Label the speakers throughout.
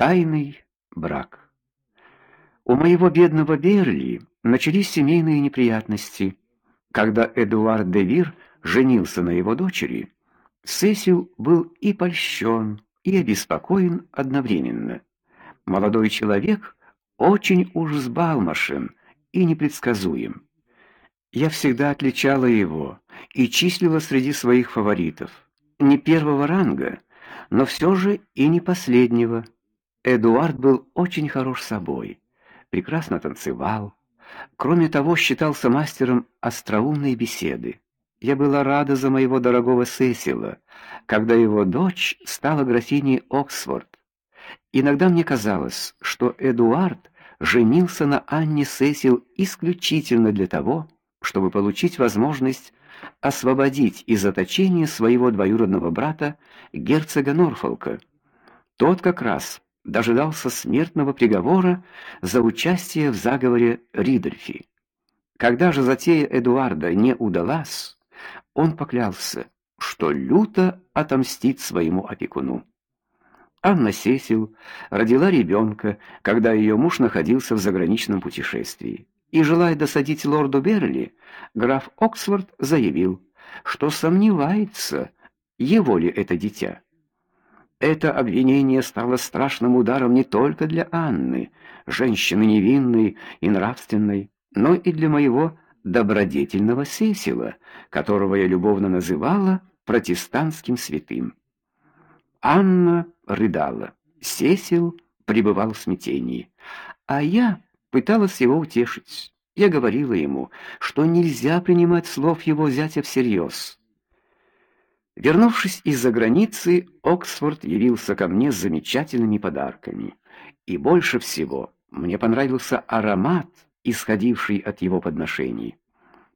Speaker 1: Тайный брак. У моего бедного Берли начались семейные неприятности. Когда Эдуард де Вир женился на его дочери, Сесил был и польщен, и обеспокоен одновременно. Молодой человек очень уж взбалмошен и непредсказуем. Я всегда отличала его и числила среди своих фаворитов. Не первого ранга, но все же и не последнего. Эдуард был очень хорош собой, прекрасно танцевал, кроме того, считался мастером остроумной беседы. Я была рада за моего дорогого Сесила, когда его дочь стала графиней Оксфорд. Иногда мне казалось, что Эдуард женился на Анне Сесил исключительно для того, чтобы получить возможность освободить из заточения своего двоюродного брата, герцога Норфолка. Тот как раз дожидался смертного приговора за участие в заговоре Ридольфи. Когда же затея Эдуарда не удалась, он поклялся, что люто отомстит своему опекуну. Анна Сесил родила ребенка, когда ее муж находился в заграничном путешествии. И желая досадить лорду Берли, граф Оксфорд заявил, что сомневается, его ли это дитя. Это обвинение стало страшным ударом не только для Анны, женщины невинной и нравственной, но и для моего добродетельного Сесила, которого я любовно называла протестантским святым. Анна рыдала, Сесил пребывал в смятении, а я пыталась его утешить. Я говорила ему, что нельзя принимать слов его зятя всерьез Вернувшись из-за границы, Оксфорд явился ко мне с замечательными подарками. И больше всего мне понравился аромат, исходивший от его подношений.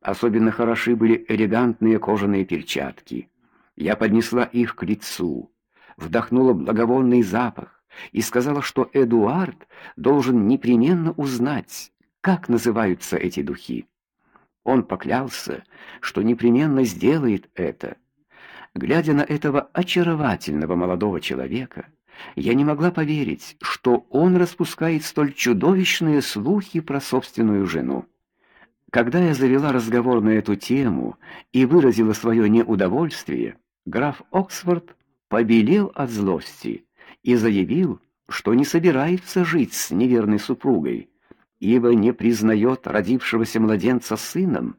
Speaker 1: Особенно хороши были элегантные кожаные перчатки. Я поднесла их к лицу, вдохнула благовонный запах и сказала, что Эдуард должен непременно узнать, как называются эти духи. Он поклялся, что непременно сделает это. Глядя на этого очаровательного молодого человека, я не могла поверить, что он распускает столь чудовищные слухи про собственную жену. Когда я завела разговор на эту тему и выразила свое неудовольствие, граф Оксфорд побелел от злости и заявил, что не собирается жить с неверной супругой, ибо не признает родившегося младенца сыном.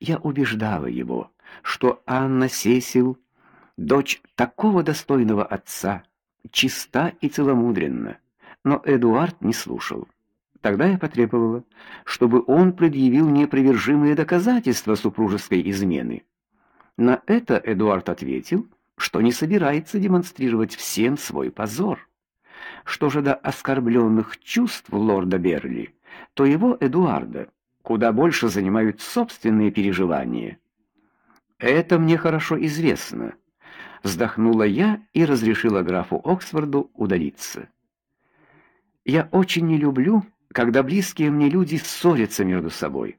Speaker 1: Я убеждала его, что Анна Сесил, дочь такого достойного отца, чиста и целомудренна. Но Эдуард не слушал. Тогда я потребовала, чтобы он предъявил непровержимые доказательства супружеской измены. На это Эдуард ответил, что не собирается демонстрировать всем свой позор. Что же до оскорбленных чувств лорда Берли, то его Эдуарда куда больше занимают собственные переживания. Это мне хорошо известно, вздохнула я и разрешила графу Оксфорду удалиться. Я очень не люблю, когда близкие мне люди ссорятся между собой.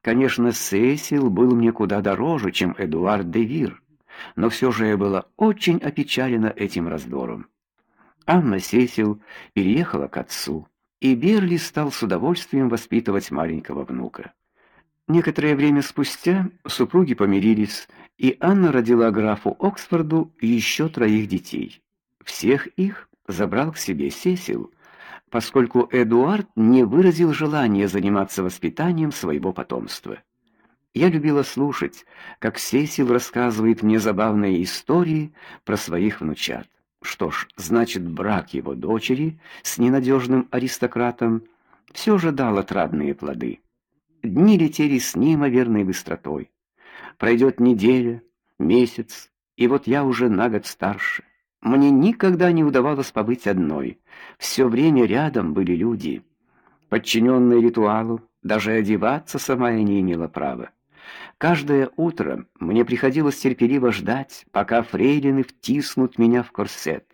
Speaker 1: Конечно, Сесил был мне куда дороже, чем Эдуард де Вир, но все же я была очень опечалена этим раздором. Анна Сесил переехала к отцу, и Берли стал с удовольствием воспитывать маленького внука. Некоторое время спустя супруги помирились, и Анна родила графу Оксфорду еще троих детей. Всех их забрал к себе Сесил, поскольку Эдуард не выразил желания заниматься воспитанием своего потомства. Я любила слушать, как Сесил рассказывает мне забавные истории про своих внучат. Что ж, значит, брак его дочери с ненадежным аристократом все же дал отрадные плоды. Дни летели с неимоверной быстротой. Пройдет неделя, месяц, и вот я уже на год старше. Мне никогда не удавалось побыть одной. Все время рядом были люди. Подчиненные ритуалу, даже одеваться сама я не имела права. Каждое утро мне приходилось терпеливо ждать, пока фрейлины втиснут меня в корсет.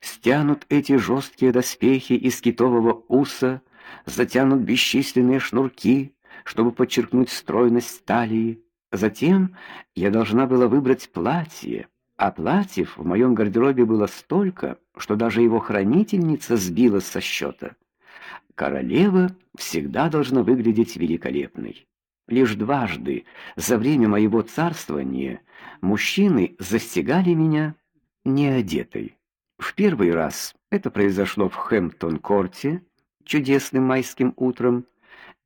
Speaker 1: Стянут эти жесткие доспехи из китового уса, затянут бесчисленные шнурки, чтобы подчеркнуть стройность талии. Затем я должна была выбрать платье, А платьев в моем гардеробе было столько, что даже его хранительница сбила со счета. Королева всегда должна выглядеть великолепной. Лишь дважды за время моего царствования мужчины застигали меня неодетой. В первый раз это произошло в Хэмптон-корте чудесным майским утром.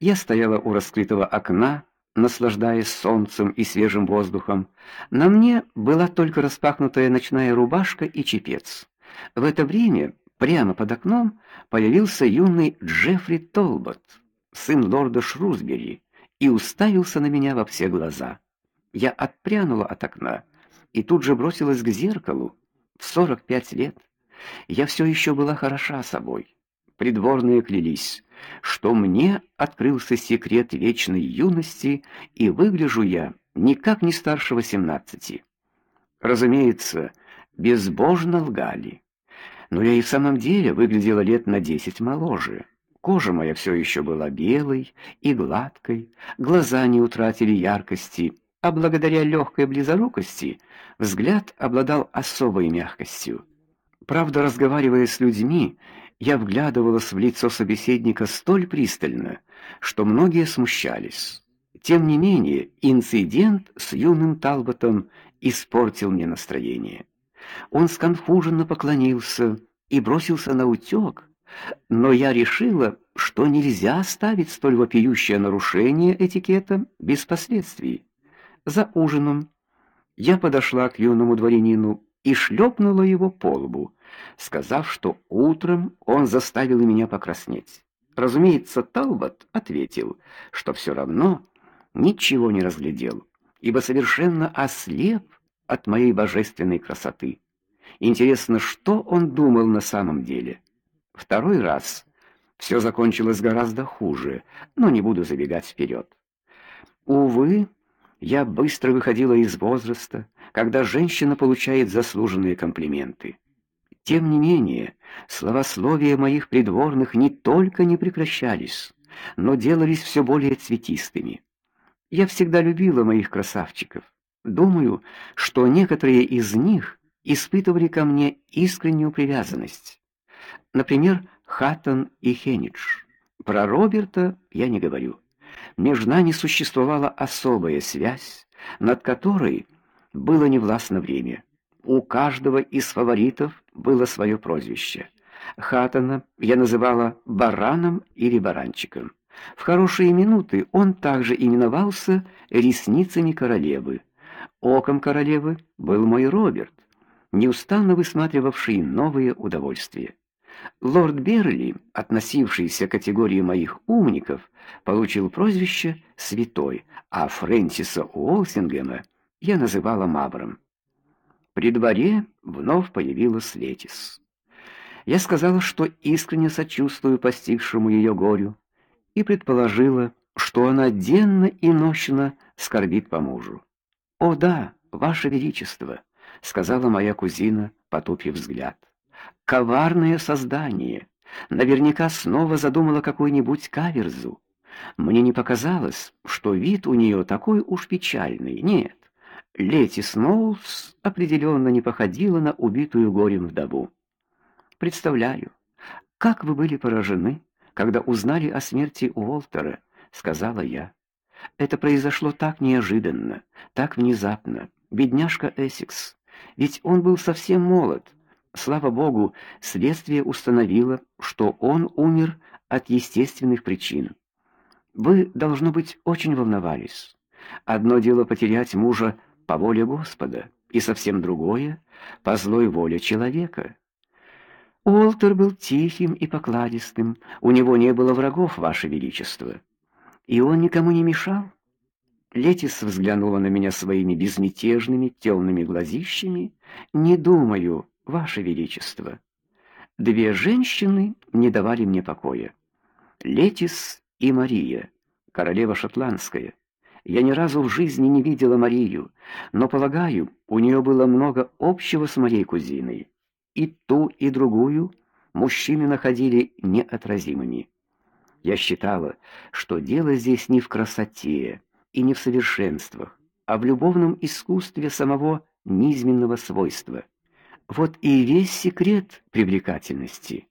Speaker 1: Я стояла у раскрытого окна, наслаждаясь солнцем и свежим воздухом. На мне была только распахнутая ночная рубашка и чепец. В это время прямо под окном появился юный Джеффри Толбот, сын лорда Шрусбери, и уставился на меня во все глаза. Я отпрянула от окна и тут же бросилась к зеркалу. В сорок пять лет я все еще была хороша собой. Придворные клялись, что мне открылся секрет вечной юности, и выгляжу я никак не старше восемнадцати. Разумеется, безбожно лгали. Но я и в самом деле выглядела лет на десять моложе. Кожа моя все еще была белой и гладкой, глаза не утратили яркости, а благодаря легкой близорукости взгляд обладал особой мягкостью. Правда, разговаривая с людьми, я вглядывалась в лицо собеседника столь пристально, что многие смущались. Тем не менее, инцидент с юным Талботом испортил мне настроение. Он сконфуженно поклонился и бросился на утёк, но я решила, что нельзя оставить столь вопиющее нарушение этикета без последствий. За ужином я подошла к юному дворянину и шлепнула его по лбу сказав, что утром он заставил меня покраснеть. Разумеется, Талбот ответил, что все равно ничего не разглядел, ибо совершенно ослеп от моей божественной красоты. Интересно, что он думал на самом деле. Второй раз все закончилось гораздо хуже, но не буду забегать вперед. Увы, я быстро выходила из возраста, когда женщина получает заслуженные комплименты. Тем не менее, словословия моих придворных не только не прекращались, но делались все более цветистыми. Я всегда любила моих красавчиков. Думаю, что некоторые из них испытывали ко мне искреннюю привязанность. Например, Хаттон и Хенидж. Про Роберта я не говорю. Между нами существовала особая связь, над которой было невластно время. У каждого из фаворитов было свое прозвище. Хатана я называла бараном или баранчиком. В хорошие минуты он также именовался ресницами королевы. Оком королевы был мой Роберт, неустанно высматривавший новые удовольствия. Лорд Берли, относившийся к категории моих умников, получил прозвище Святой, а Фрэнсиса Уолсингема я называла Мавром. При дворе вновь появилась Летис. Я сказала, что искренне сочувствую постигшему ее горю, и предположила, что она денно и нощно скорбит по мужу. "О да, ваше величество", сказала моя кузина, потупив взгляд. "Коварное создание. Наверняка снова задумала какой-нибудь каверзу. Мне не показалось, что вид у нее такой уж печальный. Нет. Лети Сноулс определенно не походила на убитую горем вдову. Представляю, как вы были поражены, когда узнали о смерти Уолтера, сказала я. Это произошло так неожиданно, так внезапно. Бедняжка Эссекс, ведь он был совсем молод. Слава богу, следствие установило, что он умер от естественных причин. Вы должно быть очень волновались. Одно дело потерять мужа по воле Господа, и совсем другое по злой воле человека. Уолтер был тихим и покладистым, у него не было врагов, ваше величество, и он никому не мешал. Летис взглянула на меня своими безмятежными темными глазищами. "Не думаю, ваше величество. Две женщины не давали мне покоя. Летис и Мария, королева шотландская. Я ни разу в жизни не видела Марию, но полагаю, у нее было много общего с моей кузиной. И ту, и другую мужчины находили неотразимыми. Я считала, что дело здесь не в красоте и не в совершенствах, а в любовном искусстве самого низменного свойства. Вот и весь секрет привлекательности.